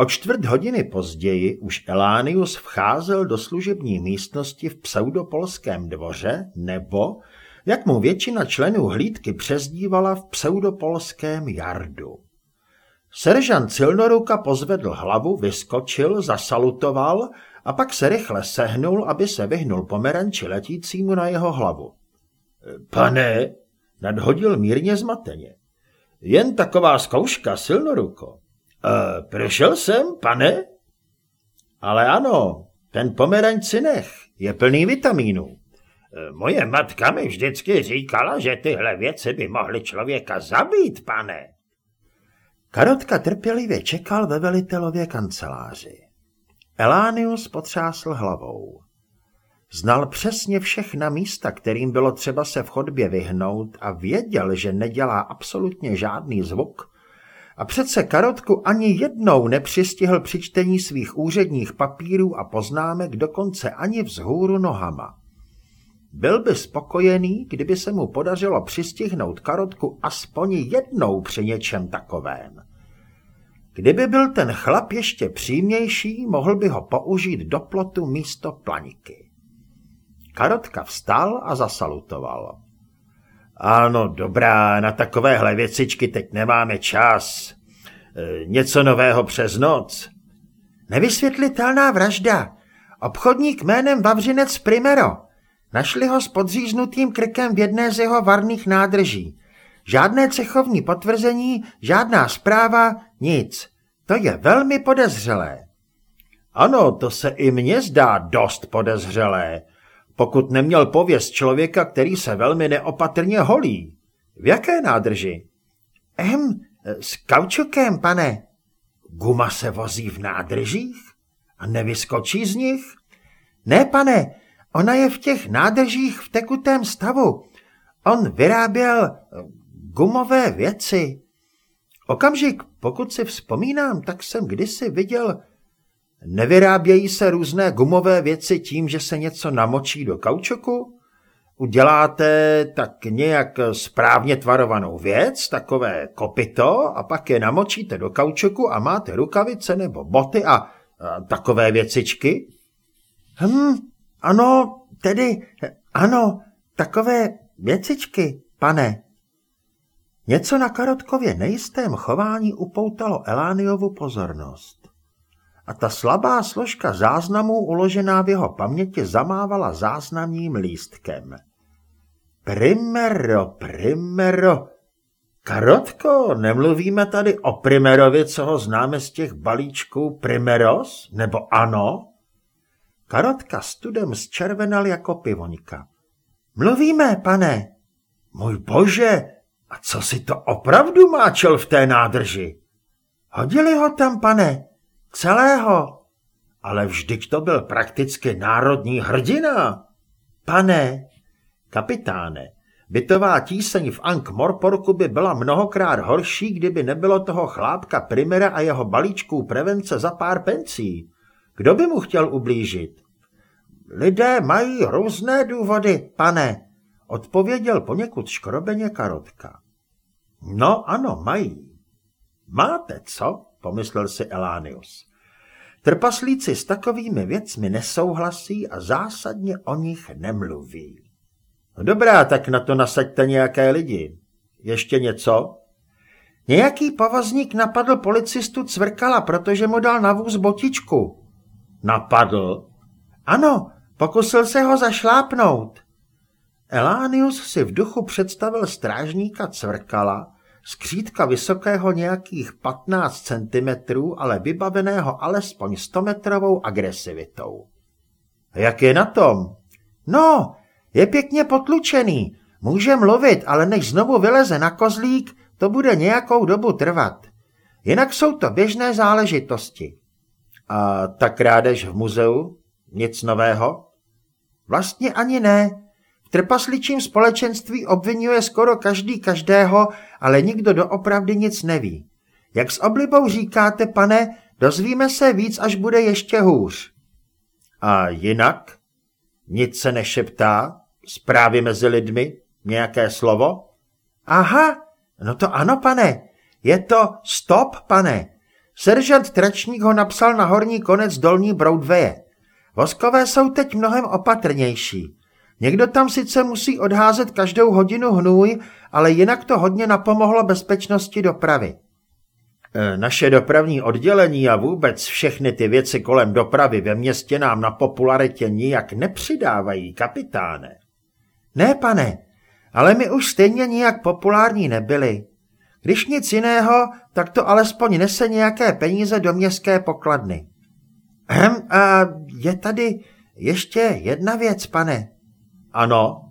O čtvrt hodiny později už Elánius vcházel do služební místnosti v pseudopolském dvoře nebo, jak mu většina členů hlídky přezdívala v pseudopolském jardu. Seržant Silnoruka pozvedl hlavu, vyskočil, zasalutoval a pak se rychle sehnul, aby se vyhnul pomeranči letícímu na jeho hlavu. Pane, nadhodil mírně zmateně. Jen taková zkouška, Silnoruko. E, prošel jsem, pane? Ale ano, ten pomeranč nech, je plný vitamínů. E, moje matka mi vždycky říkala, že tyhle věci by mohly člověka zabít, pane. Karotka trpělivě čekal ve velitelově kanceláři. Elánius potřásl hlavou. Znal přesně všechna místa, kterým bylo třeba se v chodbě vyhnout a věděl, že nedělá absolutně žádný zvuk. A přece Karotku ani jednou nepřistihl při čtení svých úředních papírů a poznámek dokonce ani vzhůru nohama. Byl by spokojený, kdyby se mu podařilo přistihnout Karotku aspoň jednou při něčem takovém. Kdyby byl ten chlap ještě přímější, mohl by ho použít do plotu místo planiky. Karotka vstal a zasalutoval. Ano, dobrá, na takovéhle věcičky teď nemáme čas. E, něco nového přes noc. Nevysvětlitelná vražda. Obchodník jménem Vavřinec Primero. Našli ho s podříznutým krkem v jedné z jeho varných nádrží. Žádné cechovní potvrzení, žádná zpráva, nic. To je velmi podezřelé. Ano, to se i mně zdá dost podezřelé, pokud neměl pověst člověka, který se velmi neopatrně holí. V jaké nádrži? Ehm, s kaučukem, pane. Guma se vozí v nádržích? A nevyskočí z nich? Ne, pane, ona je v těch nádržích v tekutém stavu. On vyráběl gumové věci. Okamžik, pokud si vzpomínám, tak jsem kdysi viděl, nevyrábějí se různé gumové věci tím, že se něco namočí do kaučoku? Uděláte tak nějak správně tvarovanou věc, takové kopito, a pak je namočíte do kaučoku a máte rukavice nebo boty a, a takové věcičky? Hm, ano, tedy, ano, takové věcičky, pane, Něco na Karotkově nejistém chování upoutalo Elániovu pozornost. A ta slabá složka záznamů uložená v jeho paměti zamávala záznamním lístkem. Primero, primero. Karotko, nemluvíme tady o Primerovi, co ho známe z těch balíčků Primeros, nebo ano? Karotka studem zčervenal jako pivoňka. Mluvíme, pane. Můj bože, a co si to opravdu máčel v té nádrži? Hodili ho tam, pane, celého. Ale vždyť to byl prakticky národní hrdina. Pane, kapitáne, bytová tíseň v Ank Morporku by byla mnohokrát horší, kdyby nebylo toho chlápka Primera a jeho balíčků prevence za pár pencí. Kdo by mu chtěl ublížit? Lidé mají různé důvody, pane, Odpověděl poněkud škrobeně Karotka. No ano, mají. Máte, co? Pomyslel si Elánius. Trpaslíci s takovými věcmi nesouhlasí a zásadně o nich nemluví. No dobrá, tak na to nasaďte nějaké lidi. Ještě něco? Nějaký povozník napadl policistu Cvrkala, protože mu dal na vůz botičku. Napadl? Ano, pokusil se ho zašlápnout. Elánius si v duchu představil strážníka cvrkala, skřítka vysokého nějakých 15 centimetrů, ale vybaveného alespoň 100-metrovou agresivitou. Jak je na tom? No, je pěkně potlučený. Může mluvit, ale než znovu vyleze na kozlík, to bude nějakou dobu trvat. Jinak jsou to běžné záležitosti. A ta krádež v muzeu? Nic nového? Vlastně ani ne. Trpasličím společenství obvinuje skoro každý každého, ale nikdo doopravdy nic neví. Jak s oblibou říkáte, pane, dozvíme se víc, až bude ještě hůř. A jinak? Nic se nešeptá? Zprávy mezi lidmi? Nějaké slovo? Aha, no to ano, pane. Je to stop, pane. Seržant Tračník ho napsal na horní konec dolní Broadwaye. Voskové jsou teď mnohem opatrnější. Někdo tam sice musí odházet každou hodinu hnůj, ale jinak to hodně napomohlo bezpečnosti dopravy. E, naše dopravní oddělení a vůbec všechny ty věci kolem dopravy ve městě nám na popularitě nijak nepřidávají, kapitáne. Ne, pane, ale my už stejně nijak populární nebyli. Když nic jiného, tak to alespoň nese nějaké peníze do městské pokladny. Hm, a je tady ještě jedna věc, pane. Ano.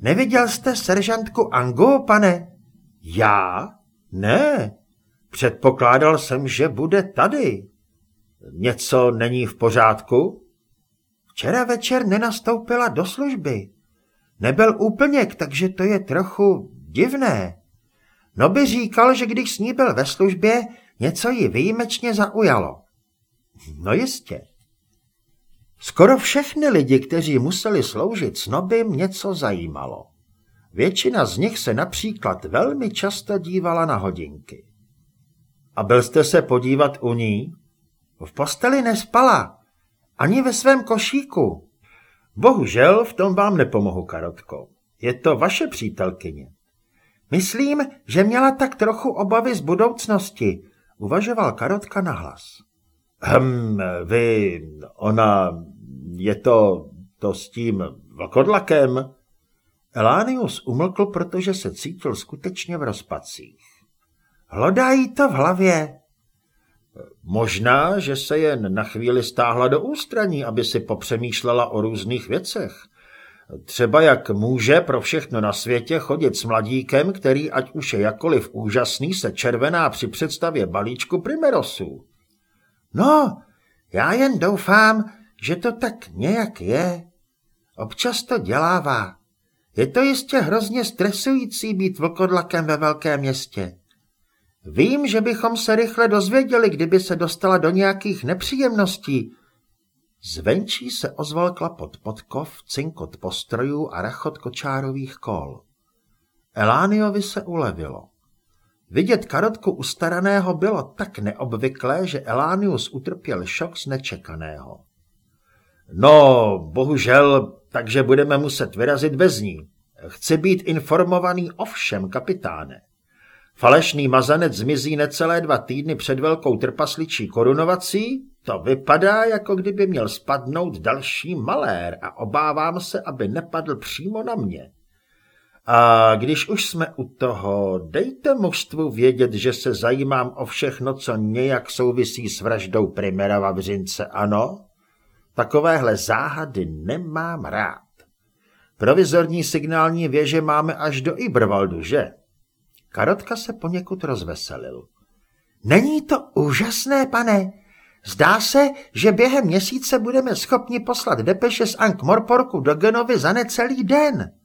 Neviděl jste seržantku Angu, pane? Já? Ne. Předpokládal jsem, že bude tady. Něco není v pořádku? Včera večer nenastoupila do služby. Nebyl úplněk, takže to je trochu divné. No by říkal, že když s ní byl ve službě, něco ji výjimečně zaujalo. No jistě. Skoro všechny lidi, kteří museli sloužit snobym, něco zajímalo. Většina z nich se například velmi často dívala na hodinky. A byl jste se podívat u ní? V posteli nespala, ani ve svém košíku. Bohužel v tom vám nepomohu, Karotko. Je to vaše přítelkyně. Myslím, že měla tak trochu obavy z budoucnosti, uvažoval Karotka nahlas. Hm, vy, ona, je to, to s tím vlkodlakem? Elánius umlkl, protože se cítil skutečně v rozpacích. Hlodají to v hlavě. Možná, že se jen na chvíli stáhla do ústraní, aby si popřemýšlela o různých věcech. Třeba jak může pro všechno na světě chodit s mladíkem, který ať už je jakkoliv úžasný, se červená při představě balíčku primerosů. No, já jen doufám, že to tak nějak je. Občas to dělává. Je to jistě hrozně stresující být vlkodlakem ve velkém městě. Vím, že bychom se rychle dozvěděli, kdyby se dostala do nějakých nepříjemností. Zvenčí se ozval klapot podkov, cinkot postrojů a rachot kočárových kol. Elániovi se ulevilo. Vidět karotku ustaraného bylo tak neobvyklé, že Elánius utrpěl šok z nečekaného. No, bohužel, takže budeme muset vyrazit bez ní. Chci být informovaný o všem, kapitáne. Falešný mazanec zmizí necelé dva týdny před velkou trpasličí korunovací? To vypadá, jako kdyby měl spadnout další malér a obávám se, aby nepadl přímo na mě. A když už jsme u toho, dejte mužstvu vědět, že se zajímám o všechno, co nějak souvisí s vraždou Primera Vavřince, ano? Takovéhle záhady nemám rád. Provizorní signální věže máme až do Ibrvaldu, že? Karotka se poněkud rozveselil. Není to úžasné, pane? Zdá se, že během měsíce budeme schopni poslat depeše z Ankh-Morporku do Genovy za necelý den.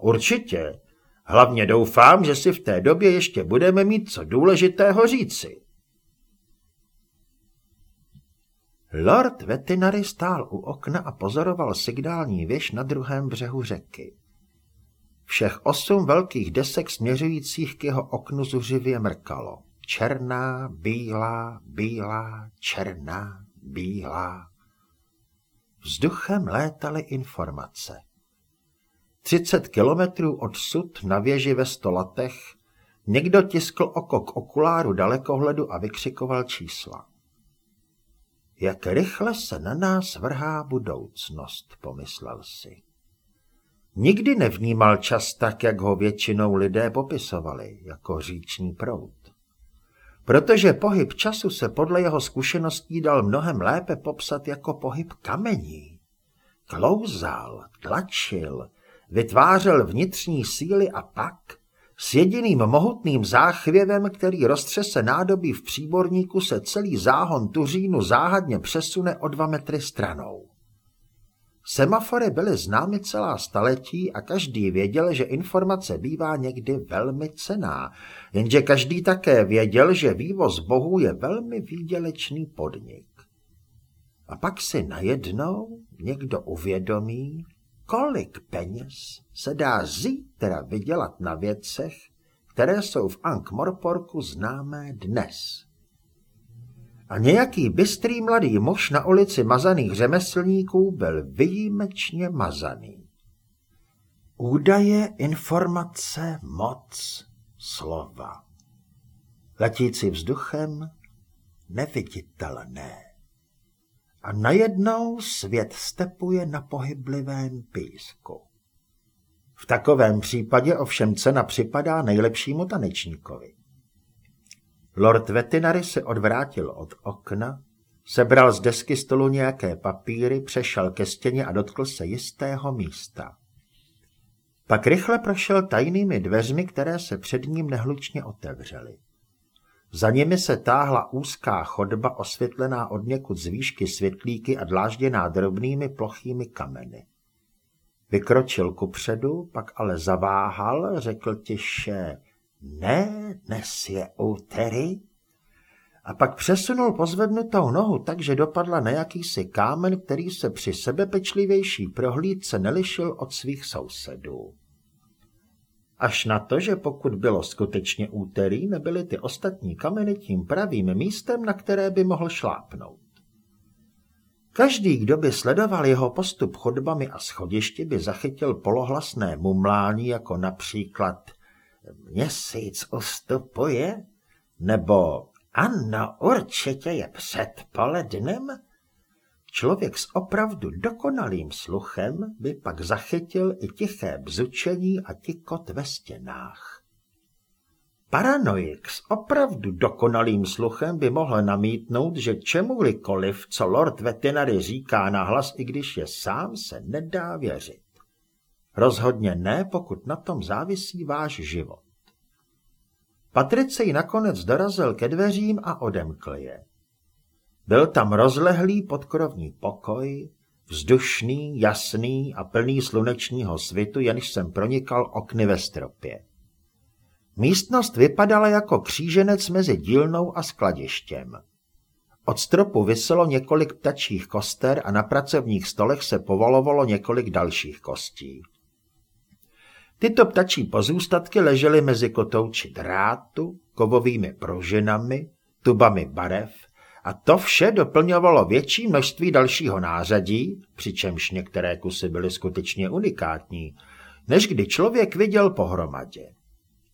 Určitě. Hlavně doufám, že si v té době ještě budeme mít co důležitého říci. Lord Vetinary stál u okna a pozoroval signální věž na druhém břehu řeky. Všech osm velkých desek směřujících k jeho oknu zuřivě mrkalo. Černá, bílá, bílá, černá, bílá. Vzduchem létaly informace. Třicet kilometrů odsud na věži ve stolatech někdo tiskl oko k okuláru dalekohledu a vykřikoval čísla. Jak rychle se na nás vrhá budoucnost, pomyslel si. Nikdy nevnímal čas tak, jak ho většinou lidé popisovali, jako říční proud. Protože pohyb času se podle jeho zkušeností dal mnohem lépe popsat jako pohyb kamení. Klouzal, tlačil, vytvářel vnitřní síly a pak, s jediným mohutným záchvěvem, který roztřese nádobí v příborníku, se celý záhon tuřínu záhadně přesune o dva metry stranou. Semafory byly známy celá staletí a každý věděl, že informace bývá někdy velmi cená, jenže každý také věděl, že vývoz bohů je velmi výdělečný podnik. A pak si najednou někdo uvědomí, kolik peněz se dá zítra vydělat na věcech, které jsou v Ankh-Morporku známé dnes. a nějaký bystrý mladý muž na ulici mazaných řemeslníků byl výjimečně mazaný. Údaje, informace, moc, slova. Letící vzduchem, neviditelné. A najednou svět stepuje na pohyblivém písku. V takovém případě ovšem cena připadá nejlepšímu tanečníkovi. Lord Vetinary se odvrátil od okna, sebral z desky stolu nějaké papíry, přešel ke stěně a dotkl se jistého místa. Pak rychle prošel tajnými dveřmi, které se před ním nehlučně otevřely. Za nimi se táhla úzká chodba osvětlená od někud z výšky světlíky a dlážděná drobnými plochými kameny. Vykročil kupředu, pak ale zaváhal, řekl tiše, ne, dnes je úterý. A pak přesunul pozvednutou nohu tak, že dopadla na jakýsi kámen, který se při sebepečlivější prohlídce nelišil od svých sousedů. Až na to, že pokud bylo skutečně úterý, nebyly ty ostatní kameny tím pravým místem, na které by mohl šlápnout. Každý, kdo by sledoval jeho postup chodbami a schodišti, by zachytil polohlasné mumlání, jako například Měsíc ustupuje? Nebo ano, určitě je před polednem? Člověk s opravdu dokonalým sluchem by pak zachytil i tiché bzučení a tikot ve stěnách. Paranoik s opravdu dokonalým sluchem by mohl namítnout, že čemukoliv, co Lord Vetinary říká nahlas, i když je sám, se nedá věřit. Rozhodně ne, pokud na tom závisí váš život. Patricej nakonec dorazil ke dveřím a odemkl je. Byl tam rozlehlý podkrovní pokoj, vzdušný, jasný a plný slunečního svitu, jenž jsem pronikal okny ve stropě. Místnost vypadala jako kříženec mezi dílnou a skladištěm. Od stropu vyselo několik ptačích koster a na pracovních stolech se povalovalo několik dalších kostí. Tyto ptačí pozůstatky ležely mezi kotouči drátu, kovovými pružinami, tubami barev a to vše doplňovalo větší množství dalšího nářadí, přičemž některé kusy byly skutečně unikátní, než kdy člověk viděl pohromadě.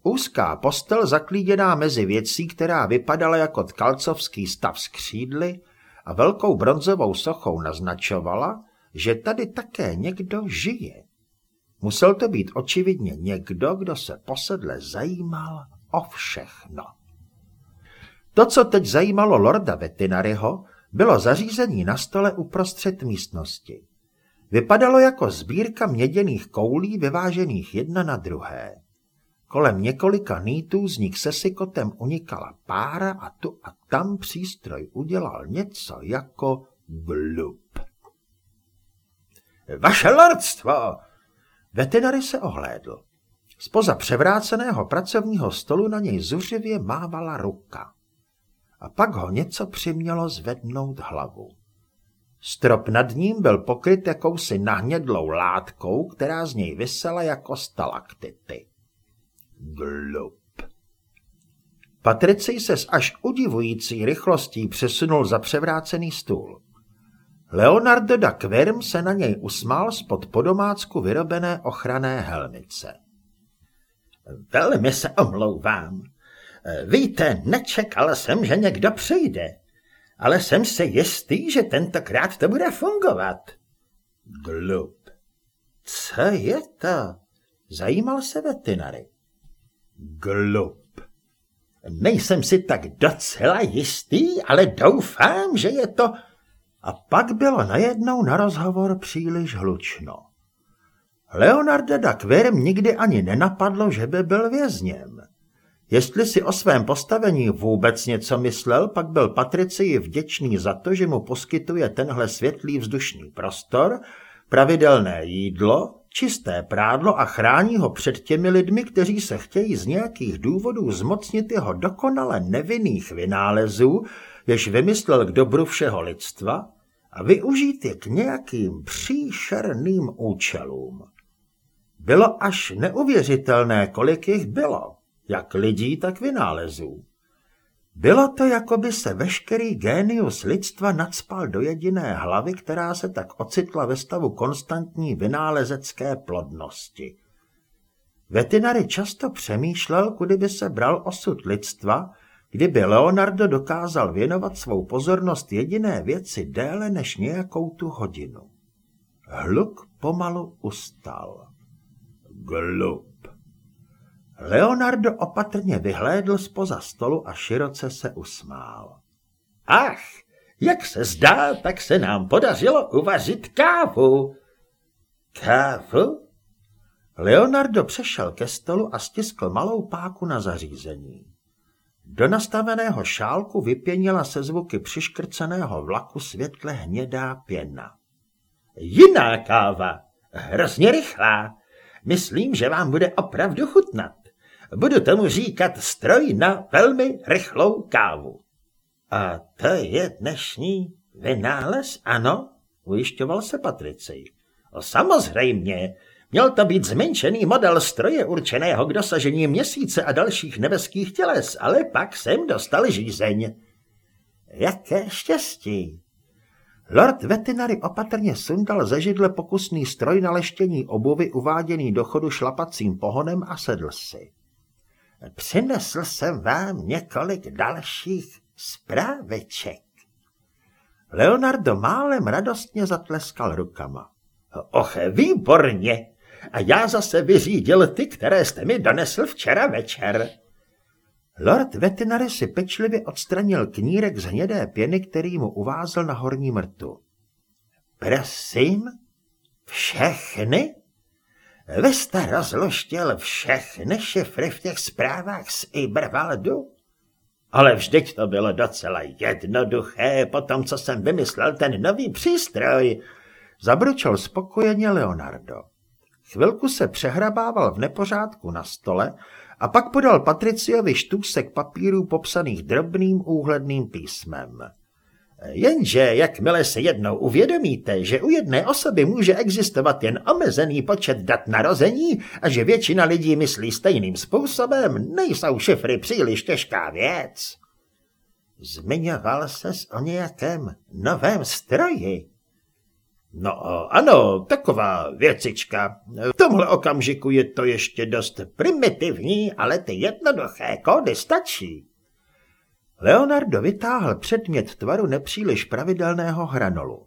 Úzká postel zaklíděná mezi věcí, která vypadala jako tkalcovský stav z křídly a velkou bronzovou sochou naznačovala, že tady také někdo žije. Musel to být očividně někdo, kdo se posedle zajímal o všechno. To, co teď zajímalo lorda Vetinaryho, bylo zařízení na stole uprostřed místnosti. Vypadalo jako sbírka měděných koulí vyvážených jedna na druhé. Kolem několika nítů z nich se sykotem unikala pára a tu a tam přístroj udělal něco jako blup. Vaše lordstvo, Veterinary se ohlédl. Spoza převráceného pracovního stolu na něj zuřivě mávala ruka. A pak ho něco přimělo zvednout hlavu. Strop nad ním byl pokryt jakousi nahnědlou látkou, která z něj vysela jako stalaktity. Glup. Patricej se s až udivující rychlostí přesunul za převrácený stůl. Leonardo da Quirm se na něj usmál spod podomácku vyrobené ochranné helmice. Velmi se omlouvám. Víte, nečekal jsem, že někdo přijde, ale jsem si jistý, že tentokrát to bude fungovat. Glup. Co je to? Zajímal se veterinary. Glup. Nejsem si tak docela jistý, ale doufám, že je to a pak bylo najednou na rozhovor příliš hlučno. Leonarda da Quirm nikdy ani nenapadlo, že by byl vězněm. Jestli si o svém postavení vůbec něco myslel, pak byl Patricii vděčný za to, že mu poskytuje tenhle světlý vzdušný prostor, pravidelné jídlo, čisté prádlo a chrání ho před těmi lidmi, kteří se chtějí z nějakých důvodů zmocnit jeho dokonale nevinných vynálezů, jež vymyslel k dobru všeho lidstva a využít je k nějakým příšerným účelům. Bylo až neuvěřitelné, kolik jich bylo, jak lidí, tak vynálezů. Bylo to, jako by se veškerý génius lidstva nadspal do jediné hlavy, která se tak ocitla ve stavu konstantní vynálezecké plodnosti. Vetinary často přemýšlel, kudy by se bral osud lidstva, kdyby Leonardo dokázal věnovat svou pozornost jediné věci déle než nějakou tu hodinu. Hluk pomalu ustal. Glup. Leonardo opatrně vyhlédl spoza stolu a široce se usmál. Ach, jak se zdá, tak se nám podařilo uvařit kávu. Kávu? Leonardo přešel ke stolu a stiskl malou páku na zařízení. Do nastaveného šálku vypěnila se zvuky přiškrceného vlaku světle hnědá pěna. Jiná káva, hrozně rychlá. Myslím, že vám bude opravdu chutnat. Budu tomu říkat stroj na velmi rychlou kávu. A to je dnešní vynález, ano? Ujišťoval se Patricej. Samozřejmě, měl to být zmenšený model stroje určeného k dosažení měsíce a dalších nebeských těles, ale pak jsem dostal žízeň. Jaké štěstí! Lord Vetinary opatrně sundal ze židle pokusný stroj na leštění obuvy uváděný do chodu šlapacím pohonem a sedl si. Přinesl jsem vám několik dalších zpráveček. Leonardo málem radostně zatleskal rukama. Och, výborně! A já zase vyřídil ty, které jste mi donesl včera večer. Lord Vetinary si pečlivě odstranil knírek z hnědé pěny, který mu uvázl na horní mrtu. Prosím, všechny? Vy jste rozluštil všechny šifry v těch zprávách z Ibervaldu? Ale vždyť to bylo docela jednoduché, po tom, co jsem vymyslel ten nový přístroj. Zabručil spokojeně Leonardo. Chvilku se přehrabával v nepořádku na stole a pak podal Patriciovi štůsek papírů popsaných drobným úhledným písmem. Jenže jakmile se jednou uvědomíte, že u jedné osoby může existovat jen omezený počet dat narození a že většina lidí myslí stejným způsobem, nejsou šifry příliš těžká věc. Zmiňoval ses o nějakém novém stroji. No ano, taková věcička. V tomhle okamžiku je to ještě dost primitivní, ale ty jednoduché kódy stačí. Leonardo vytáhl předmět tvaru nepříliš pravidelného hranolu.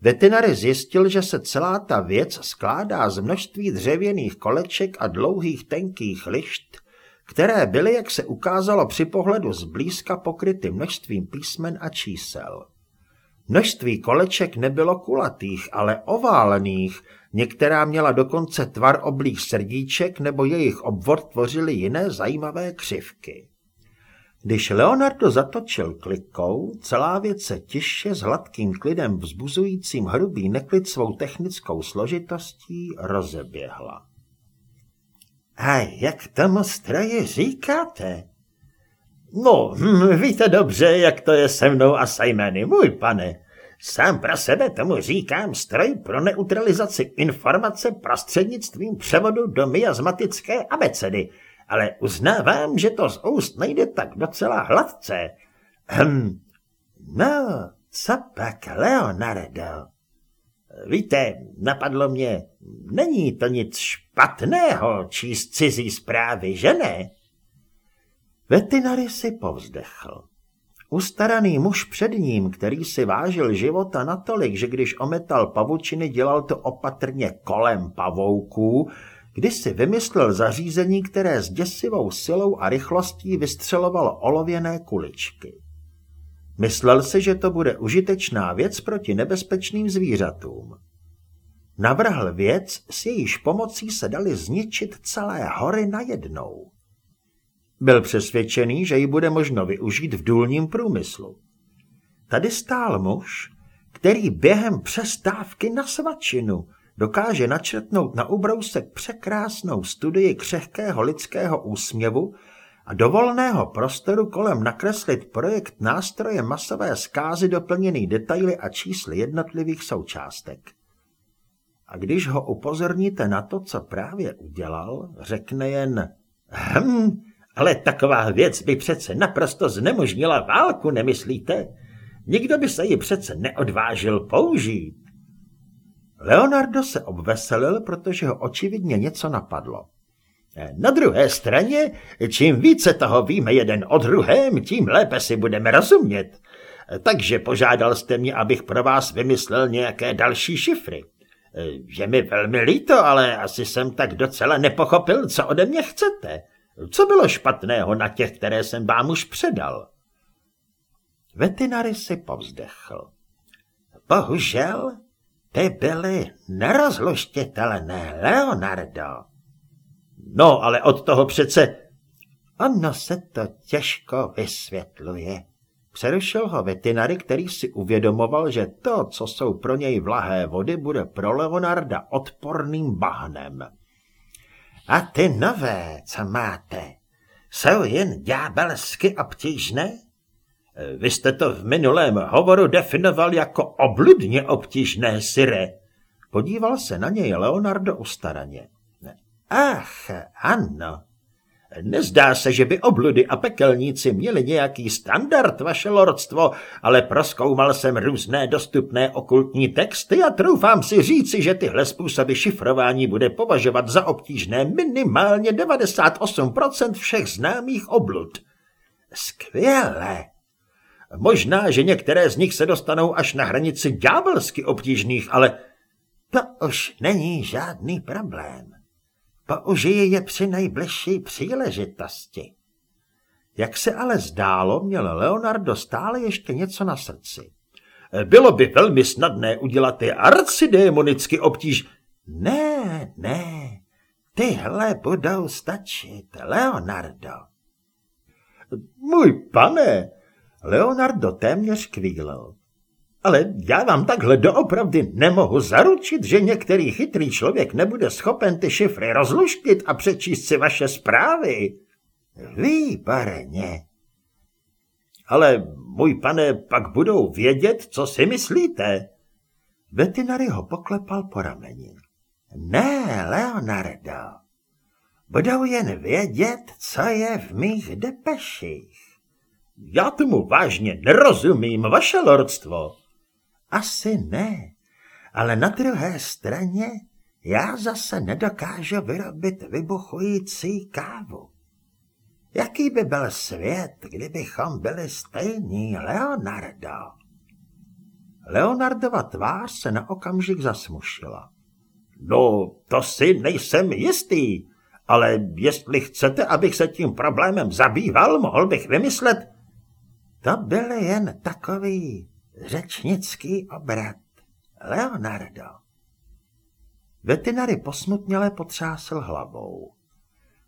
Veterinary zjistil, že se celá ta věc skládá z množství dřevěných koleček a dlouhých tenkých lišt, které byly, jak se ukázalo při pohledu zblízka, pokryty množstvím písmen a čísel. Množství koleček nebylo kulatých, ale oválených, některá měla dokonce tvar oblých srdíček nebo jejich obvod tvořily jiné zajímavé křivky. Když Leonardo zatočil klikou, celá věc se tiše s hladkým klidem vzbuzujícím hrubý neklid svou technickou složitostí rozeběhla. A jak tomu stroji říkáte? No, hm, víte dobře, jak to je se mnou a Simony, můj pane. Sám pro sebe tomu říkám stroj pro neutralizaci informace prostřednictvím převodu do miasmatické abecedy, ale uznávám, že to z úst nejde tak docela hladce. Hm, no, co pak, Leonardo? Víte, napadlo mě, není to nic špatného číst cizí zprávy, že ne? Vetinary si povzdechl. Ustaraný muž před ním, který si vážil života natolik, že když ometal pavučiny, dělal to opatrně kolem pavouků, když si vymyslel zařízení, které s děsivou silou a rychlostí vystřelovalo olověné kuličky. Myslel si, že to bude užitečná věc proti nebezpečným zvířatům. Navrhl věc, s jejíž pomocí se dali zničit celé hory najednou. Byl přesvědčený, že ji bude možno využít v důlním průmyslu. Tady stál muž, který během přestávky na svačinu dokáže načrtnout na ubrousek překrásnou studii křehkého lidského úsměvu a do volného prostoru kolem nakreslit projekt nástroje masové zkázy doplněný detaily a čísly jednotlivých součástek. A když ho upozorníte na to, co právě udělal, řekne jen hm, Ale taková věc by přece naprosto znemožnila válku, nemyslíte? Nikdo by se ji přece neodvážil použít. Leonardo se obveselil, protože ho očividně něco napadlo. Na druhé straně, čím více toho víme jeden o druhém, tím lépe si budeme rozumět. Takže požádal jste mě, abych pro vás vymyslel nějaké další šifry. Je mi velmi líto, ale asi jsem tak docela nepochopil, co ode mě chcete. Co bylo špatného na těch, které jsem vám už předal? Vetinary si povzdechl. Bohužel, ty byly nerozluštitelné, Leonardo. No, ale od toho přece... Ono se to těžko vysvětluje. Přerušil ho veterinary, který si uvědomoval, že to, co jsou pro něj vlahé vody, bude pro Leonarda odporným bahnem. A ty nové, co máte, jsou jen ďábelsky obtížné? Vy jste to v minulém hovoru definoval jako obludně obtížné, Sire. Podíval se na něj Leonardo ustaraně. Ach, ano. Nezdá se, že by obludy a pekelníci měli nějaký standard, vaše lordstvo, ale proskoumal jsem různé dostupné okultní texty a troufám si říci, že tyhle způsoby šifrování bude považovat za obtížné minimálně 98% všech známých oblud. Skvěle. Možná, že některé z nich se dostanou až na hranici ďábelsky obtížných, ale to už není žádný problém. Použije je při nejbližší příležitosti. Jak se ale zdálo, měl Leonardo stále ještě něco na srdci. Bylo by velmi snadné udělat ty arcidémonicky obtíž. Ne, ne, tyhle budou stačit, Leonardo. Můj pane, Leonardo téměř kvílel. Ale já vám takhle doopravdy nemohu zaručit, že některý chytrý člověk nebude schopen ty šifry rozluštit a přečíst si vaše zprávy. Výborně. Ale, můj pane, pak budou vědět, co si myslíte. Vetinary ho poklepal po rameni. Ne, Leonardo. Budou jen vědět, co je v mých depeších. Já tomu vážně nerozumím, vaše lordstvo. Asi ne, ale na druhé straně já zase nedokážu vyrobit vybuchující kávu. Jaký by byl svět, kdybychom byli stejní, Leonardo? Leonardova tvář se na okamžik zasmušila. No, to si nejsem jistý, ale jestli chcete, abych se tím problémem zabýval, mohl bych vymyslet... To byl jen takový Řečnický obrat. Leonardo. Veterinary posmutněle potřásl hlavou.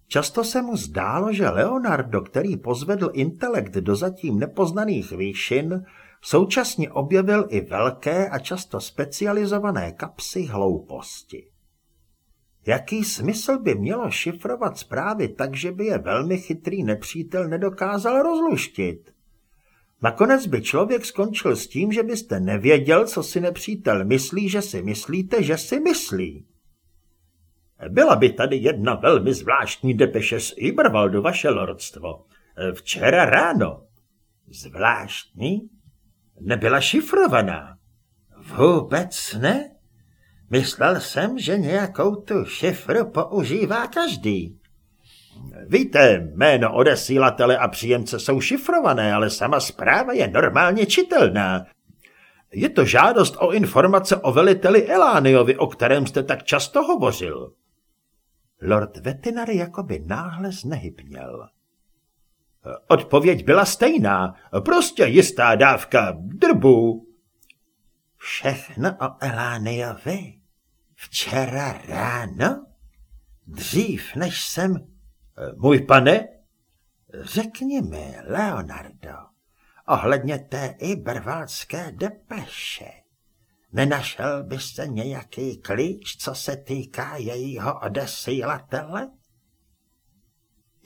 Často se mu zdálo, že Leonardo, který pozvedl intelekt do zatím nepoznaných výšin, současně objevil i velké a často specializované kapsy hlouposti. Jaký smysl by mělo šifrovat zprávy tak, že by je velmi chytrý nepřítel nedokázal rozluštit? Nakonec by člověk skončil s tím, že byste nevěděl, co si nepřítel myslí, že si myslíte, že si myslí. Byla by tady jedna velmi zvláštní depeše z Ibervaldu, vaše lordstvo. Včera ráno. Zvláštní? Nebyla šifrovaná. Vůbec ne? Myslel jsem, že nějakou tu šifru používá každý. Víte, jméno odesílatele a příjemce jsou šifrované, ale sama zpráva je normálně čitelná. Je to žádost o informace o veliteli Elániovi, o kterém jste tak často hovořil. Lord Vetinary jakoby náhle znehybněl. Odpověď byla stejná, prostě jistá dávka drbu. Všechno o Elániovi? Včera ráno? Dřív, než jsem můj pane? Řekni mi, Leonardo, ohledně té ibervalské depeše. Nenašel byste nějaký klíč, co se týká jejího odesílatele?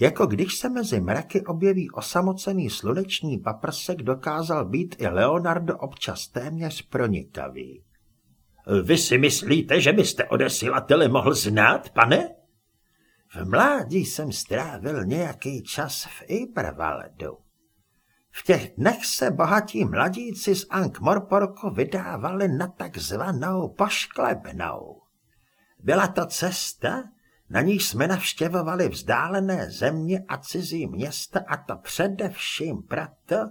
Jako když se mezi mraky objeví osamocený sluneční paprsek, dokázal být i Leonardo občas téměř pronikavý. Vy si myslíte, že byste odesílatele mohl znát, pane? V mládí jsem strávil nějaký čas v Ibervaldu. V těch dnech se bohatí mladíci z Ankh-Morporku vydávali na takzvanou pošklebnou. Byla to cesta, na níž jsme navštěvovali vzdálené země a cizí města a to především proto,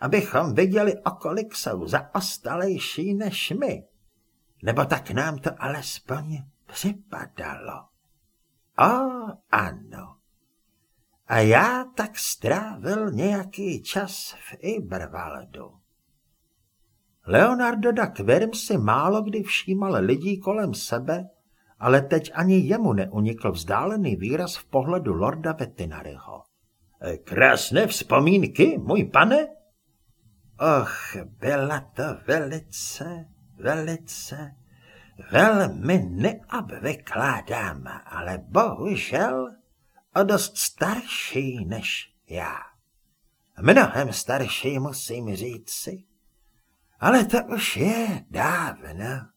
abychom viděli, okolik jsou zaostalejší než my. Nebo tak nám to alespoň připadalo. O, ano. A já tak strávil nějaký čas v Ibervaldu. Leonardo da Quirm si málo kdy všímal lidí kolem sebe, ale teď ani jemu neunikl vzdálený výraz v pohledu lorda Vetinaryho. Krásné vzpomínky, můj pane? Och, byla to velice, velice, velmi neobvyklá dáma, ale bohužel o dost starší než já. Mnohem starší, musím říci. Ale to už je dávno.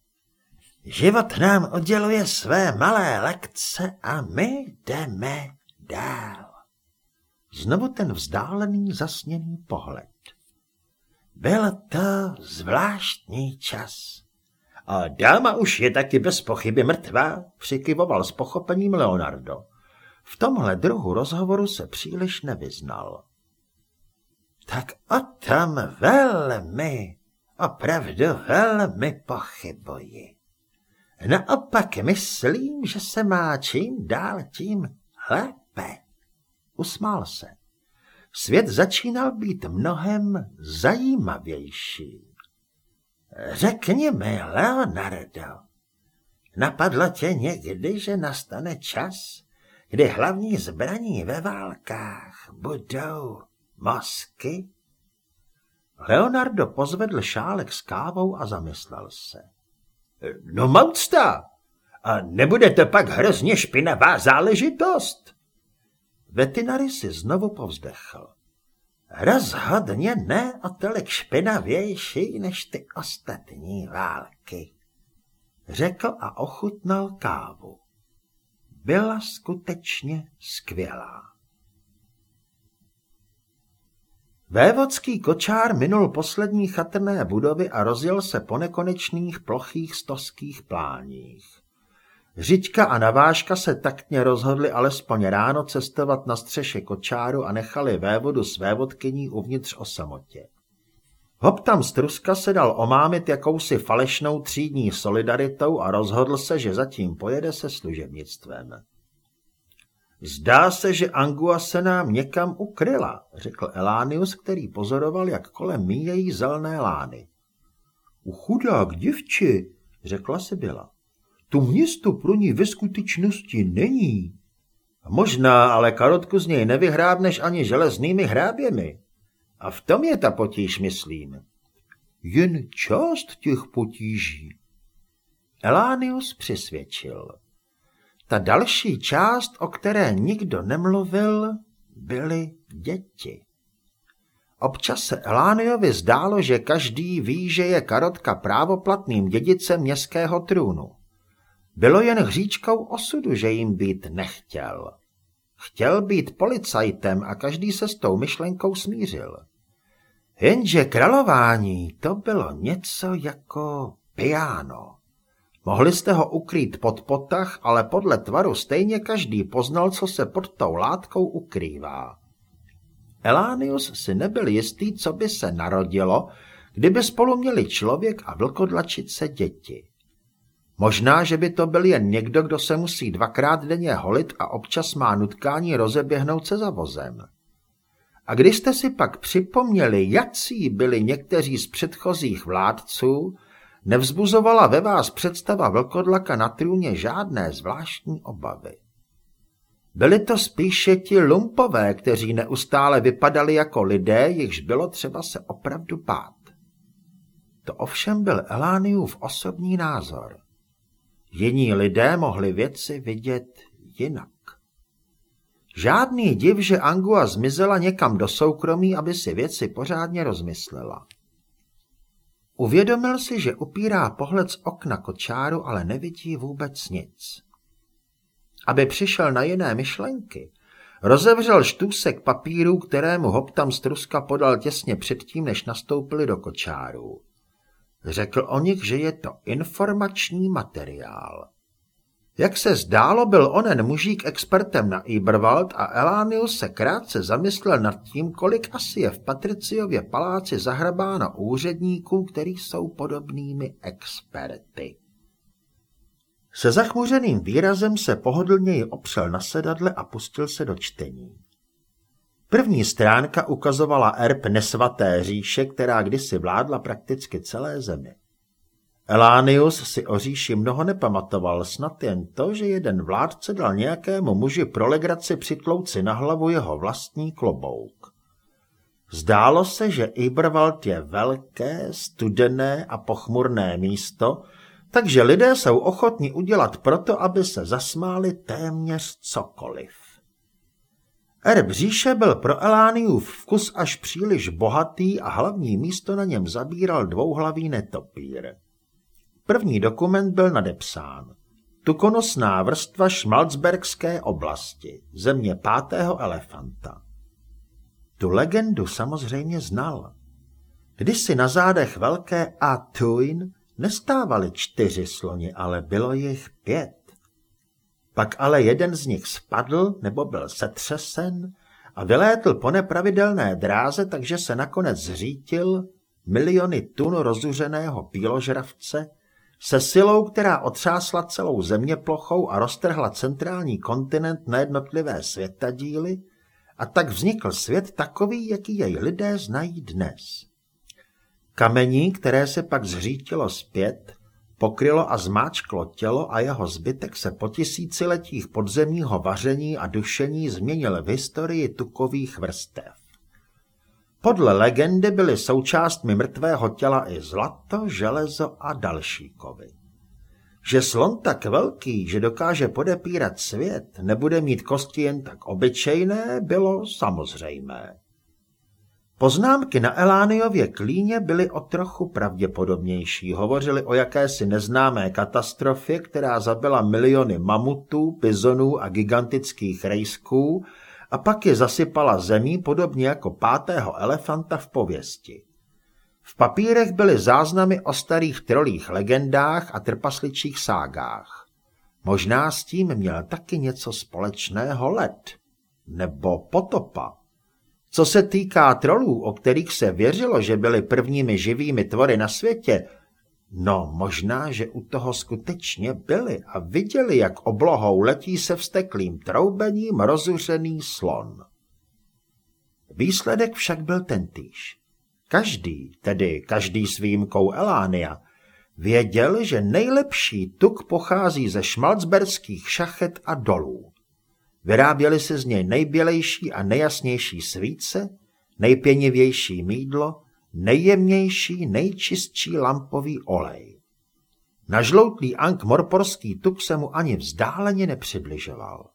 Život nám odděluje své malé lekce a my jdeme dál. Znovu ten vzdálený zasněný pohled. Byl to zvláštní čas. A dáma už je taky bez pochyby mrtvá, přikyvoval s pochopením Leonardo. V tomhle druhu rozhovoru se příliš nevyznal. Tak o tom velmi, opravdu velmi pochybuji. Naopak myslím, že se má čím dál tím lépe. Usmál se. Svět začínal být mnohem zajímavější. Řekni mi, Leonardo, napadlo tě někdy, že nastane čas, kdy hlavní zbraní ve válkách budou mozky? Leonardo pozvedl šálek s kávou a zamyslel se. No moucta, a nebude to pak hrozně špinavá záležitost? Vetinary si znovu povzdechl. Rozhodně ne o tolik špinavější než ty ostatní války. Řekl a ochutnal kávu. Byla skutečně skvělá. Vévodský kočár minul poslední chatrné budovy a rozjel se po nekonečných plochých stoských pláních. Řiďka a Navážka se taktně rozhodli alespoň ráno cestovat na střeše kočáru a nechali vévodu s vévodkyní uvnitř o samotě. Hop tam z Truska se dal omámit jakousi falešnou třídní solidaritou a rozhodl se, že zatím pojede se služebnictvem. Zdá se, že Angua se nám někam ukryla, řekl Elánius, který pozoroval, jak kolem míjejí zelené lány. U chudák děvče, řekla byla. To město pro ní ve skutečnosti není. Možná, ale karotku z něj nevyhrábneš ani železnými hráběmi. A v tom je ta potíž, myslím. Jen část těch potíží. Elánius přisvědčil. Ta další část, o které nikdo nemluvil, byly děti. Občas se Elániovi zdálo, že každý ví, že je Karotka právoplatným dědicem městského trůnu. Bylo jen hříčkou osudu, že jim být nechtěl. Chtěl být policajtem a každý se s tou myšlenkou smířil. Jenže králování to bylo něco jako piano. Mohli jste ho ukrýt pod potah, ale podle tvaru stejně každý poznal, co se pod tou látkou ukrývá. Elánius si nebyl jistý, co by se narodilo, kdyby spolu měli člověk a vlkodlačice děti. Možná, že by to byl jen někdo, kdo se musí dvakrát denně holit a občas má nutkání rozeběhnout se za vozem. A když jste si pak připomněli, jací byli někteří z předchozích vládců, nevzbuzovala ve vás představa vlkodlaka na trůně žádné zvláštní obavy. Byli to spíše ti lumpové, kteří neustále vypadali jako lidé, jichž bylo třeba se opravdu bát. To ovšem byl Elániův osobní názor. Jiní lidé mohli věci vidět jinak. Žádný div, že Angua zmizela někam do soukromí, aby si věci pořádně rozmyslela. Uvědomil si, že upírá pohled z okna kočáru, ale nevidí vůbec nic. aby přišel na jiné myšlenky, rozevřel štůsek papíru, kterému Hoptam z Truska podal těsně předtím, než nastoupili do kočáru. Řekl o nich, že je to informační materiál. Jak se zdálo, byl onen mužík expertem na Iberwald a Elánius se krátce zamyslel nad tím, kolik asi je v Patriciově paláci zahrabáno úředníků, kteří jsou podobnými experty. Se zachmuřeným výrazem se pohodlněji opřel na sedadle a pustil se do čtení. První stránka ukazovala erb nesvaté říše, která kdysi vládla prakticky celé zemi. Elánius si o říši mnoho nepamatoval, snad jen to, že jeden vládce dal nějakému muži pro legraci přitlouci na hlavu jeho vlastní klobouk. Zdálo se, že Iberwald je velké, studené a pochmurné místo, takže lidé jsou ochotni udělat proto, aby se zasmáli téměř cokoliv. Erb říše byl pro Elániův vkus až příliš bohatý a hlavní místo na něm zabíral dvouhlavý netopír. První dokument byl nadepsán. Tukonosná vrstva Šmalcbergské oblasti, země pátého elefanta. Tu legendu samozřejmě znal. Kdysi na zádech velké Atuin nestávali čtyři sloni, ale bylo jich pět. Pak ale jeden z nich spadl nebo byl setřesen a vylétl po nepravidelné dráze, takže se nakonec zřítil miliony tun rozuřeného píložravce se silou, která otřásla celou zeměplochou a roztrhla centrální kontinent na jednotlivé světadíly, a tak vznikl svět takový, jaký jej lidé znají dnes. Kamení, které se pak zřítilo zpět, pokrylo a zmáčklo tělo a jeho zbytek se po tisíciletích podzemního vaření a dušení změnil v historii tukových vrstev. Podle legendy byly součástmi mrtvého těla i zlato, železo a další kovy. Že slon tak velký, že dokáže podepírat svět, nebude mít kosti jen tak obyčejné, bylo samozřejmé. Poznámky na Elániově klíně byly o trochu pravděpodobnější. Hovořili o jakési neznámé katastrofě, která zabila miliony mamutů, bizonů a gigantických rejsků a pak je zasypala zemí podobně jako pátého elefanta v pověsti. V papírech byly záznamy o starých trolích legendách a trpasličích ságách. Možná s tím měl taky něco společného led. Nebo potopa. Co se týká trolů, o kterých se věřilo, že byly prvními živými tvory na světě, no možná, že u toho skutečně byli a viděli, jak oblohou letí se vsteklým troubením rozuřený slon. Výsledek však byl tentýž. Každý, tedy každý s výjimkou Elánia, věděl, že nejlepší tuk pochází ze šmalcberských šachet a dolů. Vyráběly se z něj nejbělejší a nejjasnější svíce, nejpěnivější mídlo, nejjemnější, nejčistší lampový olej. Na žloutlý morporský tuk se mu ani vzdáleně nepřibližoval.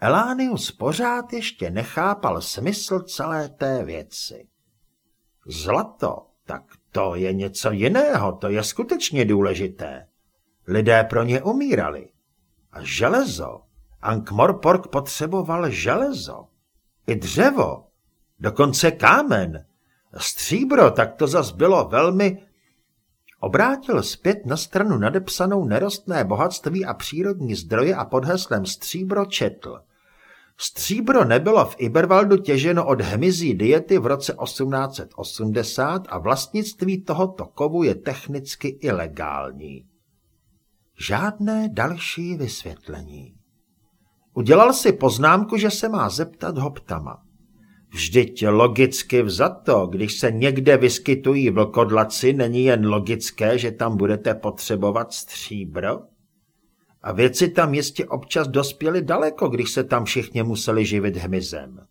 Elánius pořád ještě nechápal smysl celé té věci. Zlato, tak to je něco jiného, to je skutečně důležité. Lidé pro ně umírali. A železo, Ankh-Morpork potřeboval železo. I dřevo. Dokonce kámen. Stříbro, tak to zas bylo velmi... Obrátil zpět na stranu nadepsanou nerostné bohatství a přírodní zdroje a pod heslem stříbro četl. Stříbro nebylo v Ibervaldu těženo od hmyzí diety v roce 1880 a vlastnictví tohoto kovu je technicky ilegální. Žádné další vysvětlení. Udělal si poznámku, že se má zeptat Hoptama. Vždyť logicky vzato, když se někde vyskytují vlkodlaci, není jen logické, že tam budete potřebovat stříbro? A věci tam jistě občas dospěly daleko, když se tam všichni museli živit hmyzem.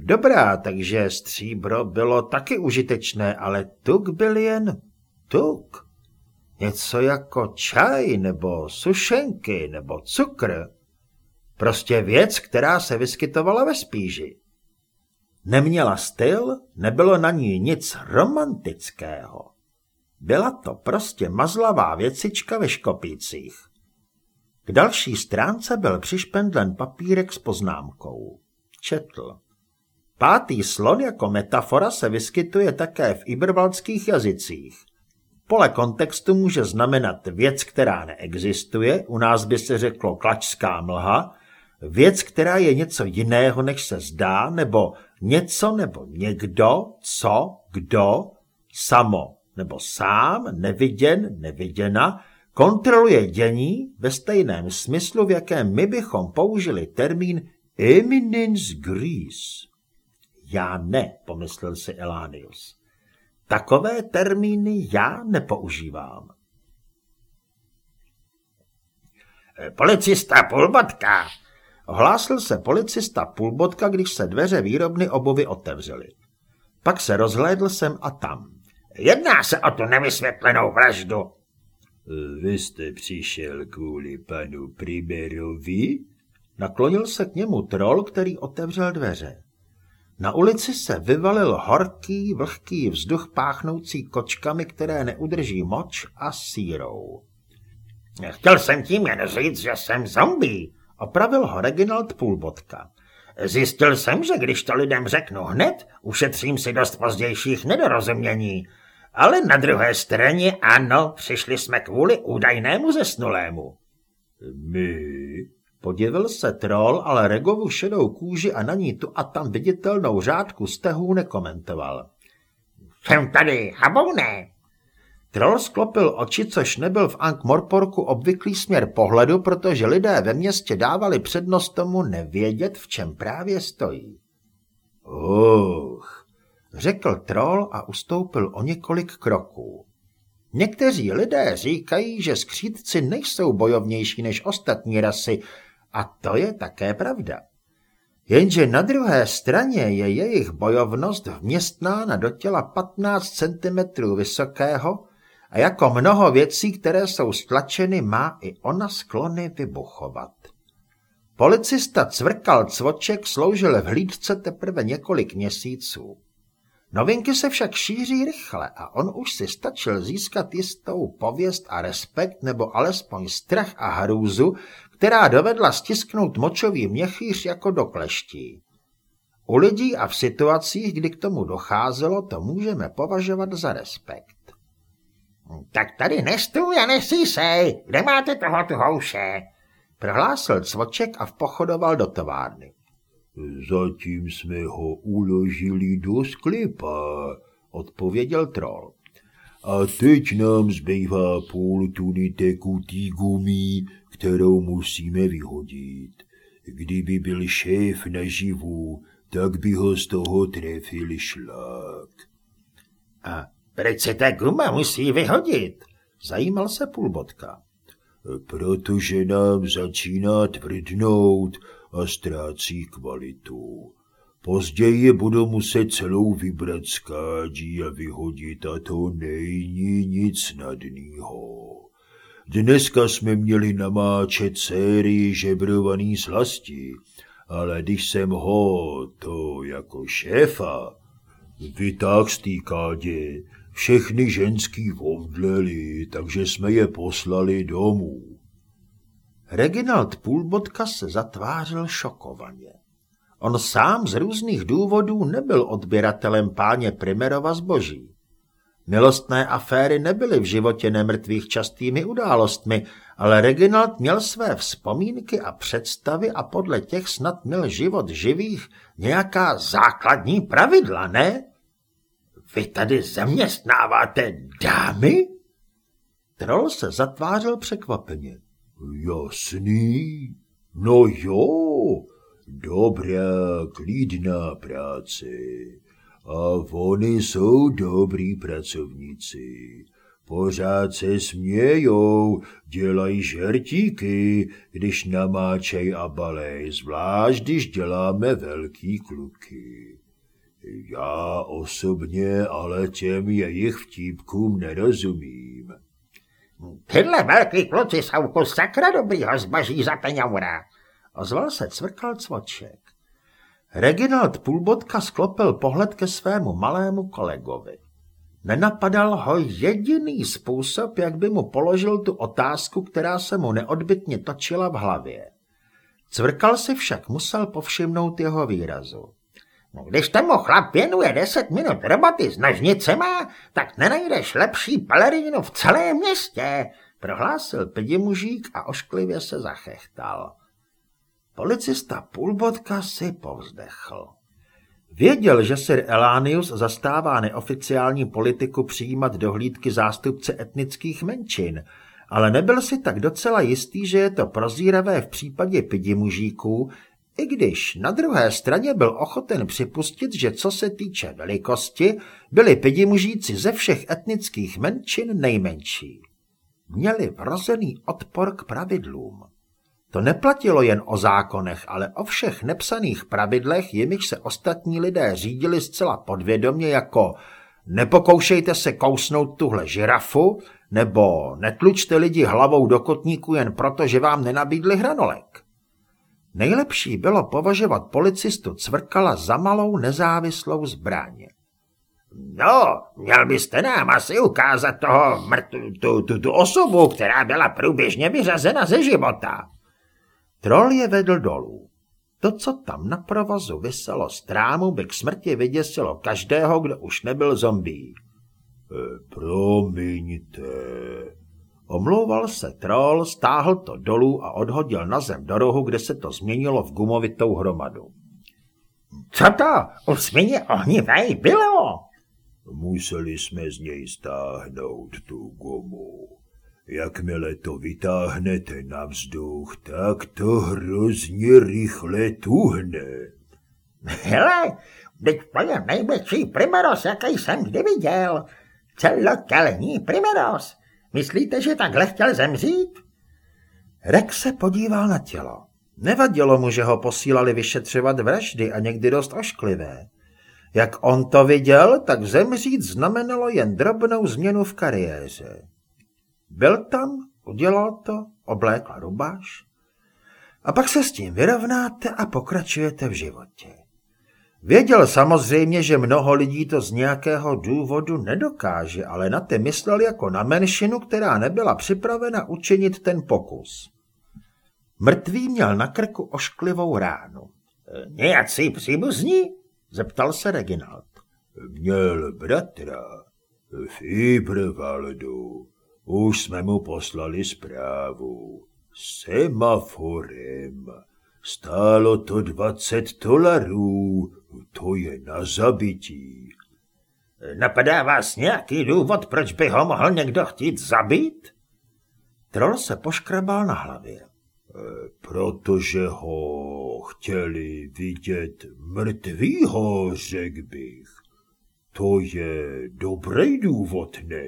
Dobrá, takže stříbro bylo taky užitečné, ale tuk byl jen tuk. Něco jako čaj nebo sušenky nebo cukr. Prostě věc, která se vyskytovala ve spíži. Neměla styl, nebylo na ní nic romantického. Byla to prostě mazlavá věcička ve škopících. K další stránce byl přišpendlen papírek s poznámkou. Četl. Pátý slon jako metafora se vyskytuje také v ibervalských jazycích. Pole kontextu může znamenat věc, která neexistuje, u nás by se řeklo klačská mlha, věc, která je něco jiného, než se zdá, nebo něco nebo někdo, co, kdo, samo nebo sám, neviděn, neviděna, kontroluje dění ve stejném smyslu, v jakém my bychom použili termín eminence gris. Já ne, pomyslel si Elánius. Takové termíny já nepoužívám. Policista Pulbotka! Ohlásil se policista Pulbotka, když se dveře výrobny obovy otevřely. Pak se rozhlédl sem a tam. Jedná se o tu nevysvětlenou vraždu. Vy jste přišel kvůli panu Primerovi? Naklonil se k němu trol, který otevřel dveře. Na ulici se vyvalil horký, vlhký vzduch páchnoucí kočkami, které neudrží moč a sírou. Chtěl jsem tím jen říct, že jsem zombie, opravil ho Reginald Půlbotka. Zjistil jsem, že když to lidem řeknu hned, ušetřím si dost pozdějších nedorozumění. Ale na druhé straně ano, přišli jsme kvůli údajnému zesnulému. My? Podivil se troll, ale Regovu šedou kůži a na ní tu a tam viditelnou řádku stehů nekomentoval. Jsem tady, habouné. Troll sklopil oči, což nebyl v Ankh-Morporku obvyklý směr pohledu, protože lidé ve městě dávali přednost tomu nevědět, v čem právě stojí. Och, řekl troll a ustoupil o několik kroků. Někteří lidé říkají, že skřídci nejsou bojovnější než ostatní rasy, a to je také pravda. Jenže na druhé straně je jejich bojovnost vměstnána do těla 15 cm vysokého a jako mnoho věcí, které jsou stlačeny, má i ona sklony vybuchovat. Policista Cvrkal Cvoček sloužil v hlídce teprve několik měsíců. Novinky se však šíří rychle a on už si stačil získat jistou pověst a respekt nebo alespoň strach a hrůzu, která dovedla stisknout močový měchýř jako do kleští. U lidí a v situacích, kdy k tomu docházelo, to můžeme považovat za respekt. Tak tady nestůj a nesísej, kde máte toho tu houše? Prohlásil cvoček a vpochodoval do továrny. Zatím jsme ho uložili do sklepa, odpověděl troll. A teď nám zbývá půl tuny tekutý gumí, kterou musíme vyhodit. Kdyby byl šéf naživu, tak by ho z toho trefil šlak. A proč se ta guma musí vyhodit? Zajímal se půlbotka. Protože nám začíná tvrdnout a ztrácí kvalitu. Později budu muset celou vybrat z a vyhodit a to není nic snadného. Dneska jsme měli namáčet sérii žebrovaný slasti, ale když jsem ho, to jako šéfa, vytáhl z té kádě, všechny ženský omdleli, takže jsme je poslali domů. Reginald Půlbotka se zatvářil šokovaně. On sám z různých důvodů nebyl odběratelem páně Primerova zboží. Milostné aféry nebyly v životě nemrtvých častými událostmi, ale Reginald měl své vzpomínky a představy a podle těch snad měl život živých nějaká základní pravidla, ne? Vy tady zaměstnáváte dámy? Troll se zatvářil překvapeně. Jasný, no jo, dobrá, klidná práce. A oni jsou dobrý pracovníci. Pořád se smějou, dělají žertíky, když namáčej a balej, zvlášť když děláme velký kluky. Já osobně ale těm jejich vtípkům nerozumím. Tyhle velký kluci jsou kus sakra dobrýho zbaží za peňaura. Ozval se cvrkal cvoček. Reginald Půlbotka sklopil pohled ke svému malému kolegovi. Nenapadal ho jediný způsob, jak by mu položil tu otázku, která se mu neodbitně točila v hlavě. Cvrkal si však musel povšimnout jeho výrazu. No, když tomu chlap věnuje deset minut roboty s nožnicema, tak nenajdeš lepší palerínu v celém městě, prohlásil pedimužík a ošklivě se zachechtal. Policista půlbodka si povzdechl. Věděl, že Sir Elánius zastává neoficiální politiku přijímat dohlídky zástupce etnických menšin, ale nebyl si tak docela jistý, že je to prozíravé v případě pidimužíků, i když na druhé straně byl ochoten připustit, že co se týče velikosti, byli pidimužíci ze všech etnických menšin nejmenší. Měli vrozený odpor k pravidlům. To neplatilo jen o zákonech, ale o všech nepsaných pravidlech, jimiž se ostatní lidé řídili zcela podvědomě jako nepokoušejte se kousnout tuhle žirafu, nebo netlučte lidi hlavou do kotníku jen proto, že vám nenabídli hranolek. Nejlepší bylo považovat policistu Cvrkala za malou nezávislou zbraně. No, měl byste nám asi ukázat toho mrtu, tu, tu, tu osobu, která byla průběžně vyřazena ze života. Troll je vedl dolů. To, co tam na provazu vyselo z trámu, by k smrti vyděsilo každého, kdo už nebyl zombí. E, promiňte. Omlouval se troll, stáhl to dolů a odhodil na zem do rohu, kde se to změnilo v gumovitou hromadu. Co to u svině ohnivej bylo? Museli jsme z něj stáhnout tu gumu. Jakmile to vytáhnete na vzduch, tak to hrozně rychle tuhne. Hele, teď to je největší primeros, jaký jsem kdy viděl. Celotelní primeros. Myslíte, že takhle chtěl zemřít? Rex se podíval na tělo. Nevadilo mu, že ho posílali vyšetřovat vraždy a někdy dost ošklivé. Jak on to viděl, tak zemřít znamenalo jen drobnou změnu v kariéře. Byl tam, udělal to, oblékl rubáš a pak se s tím vyrovnáte a pokračujete v životě. Věděl samozřejmě, že mnoho lidí to z nějakého důvodu nedokáže, ale na ty myslel jako na menšinu, která nebyla připravena učinit ten pokus. Mrtvý měl na krku ošklivou ránu. Nějací příbuzní? zeptal se Reginald. Měl bratra, Fibrvaldu. Už jsme mu poslali zprávu. Semaforem. Stálo to dvacet dolarů. To je na zabití. Napadá vás nějaký důvod, proč by ho mohl někdo chtít zabít? Troll se poškrabal na hlavě. E, protože ho chtěli vidět mrtvýho, řekl bych. To je dobrý důvod, ne?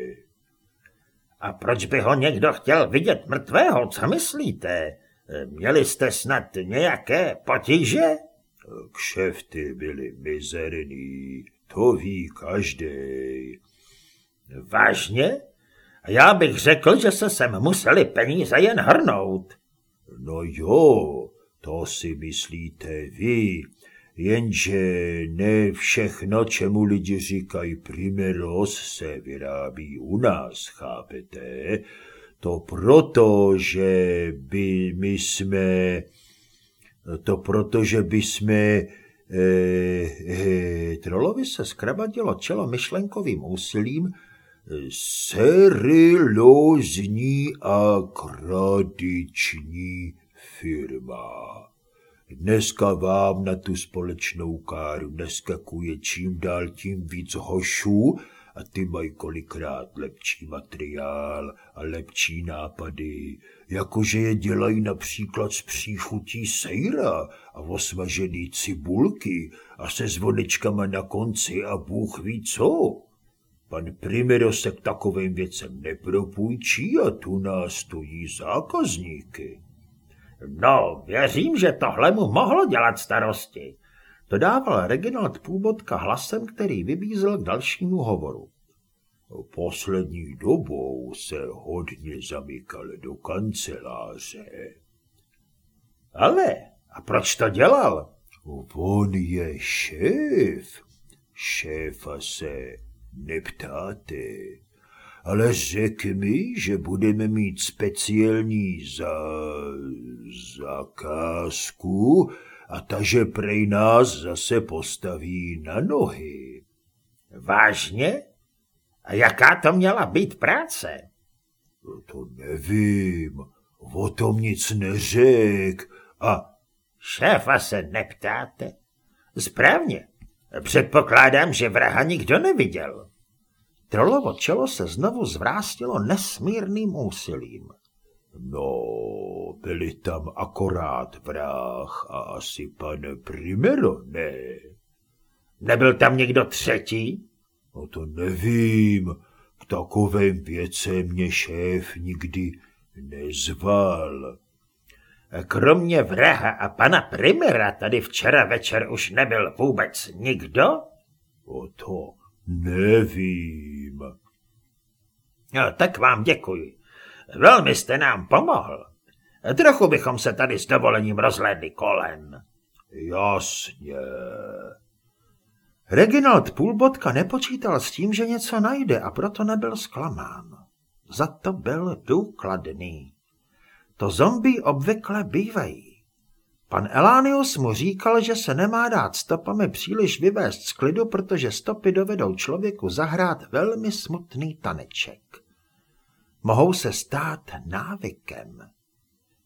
A proč by ho někdo chtěl vidět mrtvého, co myslíte? Měli jste snad nějaké potíže? Kšefty byly mizerný, to ví každý. Vážně? Já bych řekl, že se sem museli peníze jen hrnout. No jo, to si myslíte vy, jenže ne všechno, čemu lidi říkají primeros, se vyrábí u nás, chápete? To proto, že by my jsme, to proto, že by jsme, eh, eh, trolovi se skrabadilo čelo myšlenkovým úsilím, serilózní a kradiční firma. Dneska vám na tu společnou káru neskakuje čím dál tím víc hošů a ty mají kolikrát lepší materiál a lepší nápady, jakože je dělají například z příchutí sejra a osmažený cibulky a se zvonečkama na konci a bůh ví co. Pan Primero se k takovým věcem nepropůjčí a tu nás stojí zákazníky. No, věřím, že tohle mu mohlo dělat starosti. Dodával Reginald Půbodka hlasem, který vybízel k dalšímu hovoru. Poslední dobou se hodně zamykal do kanceláře. Ale a proč to dělal? On je šéf. Šéfa se Neptáte. Ale řek mi, že budeme mít speciální za... zakázku a ta, že prej nás zase postaví na nohy. Vážně? A jaká to měla být práce? To nevím, o tom nic neřek a... Šéfa se neptáte? Správně. Předpokládám, že vraha nikdo neviděl. Trolovo čelo se znovu zvrátilo nesmírným úsilím. No, byli tam akorát vrah a asi pan Primero, ne? Nebyl tam někdo třetí? No to nevím. K takovým věcem mě šéf nikdy nezval. Kromě vraha a pana Primera tady včera večer už nebyl vůbec nikdo? O to nevím. No, tak vám děkuji. Velmi jste nám pomohl. Trochu bychom se tady s dovolením rozhlédli kolem. Jasně. Reginald Půlbotka nepočítal s tím, že něco najde a proto nebyl zklamán. Za to byl důkladný. To zombie obvykle bývají. Pan Elánius mu říkal, že se nemá dát stopami příliš vyvést z klidu, protože stopy dovedou člověku zahrát velmi smutný taneček. Mohou se stát návykem.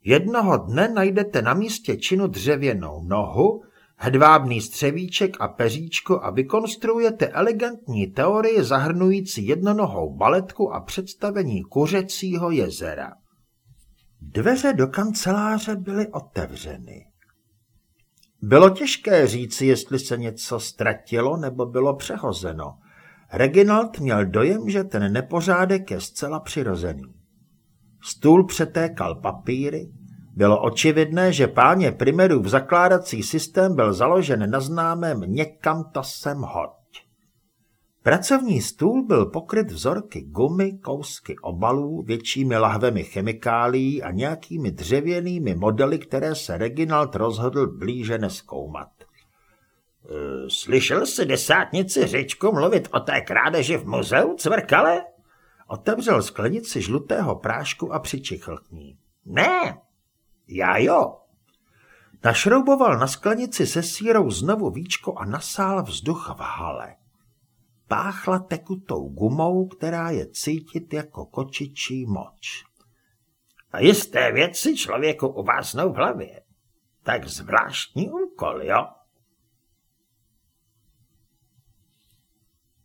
Jednoho dne najdete na místě činu dřevěnou nohu, hedvábný střevíček a peříčko a vykonstruujete elegantní teorie zahrnující jednonohou baletku a představení kuřecího jezera. Dveře do kanceláře byly otevřeny. Bylo těžké říci, jestli se něco ztratilo nebo bylo přehozeno. Reginald měl dojem, že ten nepořádek je zcela přirozený. Stůl přetékal papíry, bylo očividné, že páně Primerův zakládací systém byl založen na známém někam tasem hoď. Pracovní stůl byl pokryt vzorky gumy, kousky obalů, většími lahvemi chemikálií a nějakými dřevěnými modely, které se Reginald rozhodl blíže neskoumat. E, slyšel jsi desátnici řečku mluvit o té krádeži v muzeu, cvrkale? Otevřel sklenici žlutého prášku a přičichl k ní. Ne, já jo. Našrouboval na sklenici se sírou znovu víčko a nasál vzduch v hale. Páchla tekutou gumou, která je cítit jako kočičí moč. A jisté věci člověku uvásnou v hlavě. Tak zvláštní úkol, jo?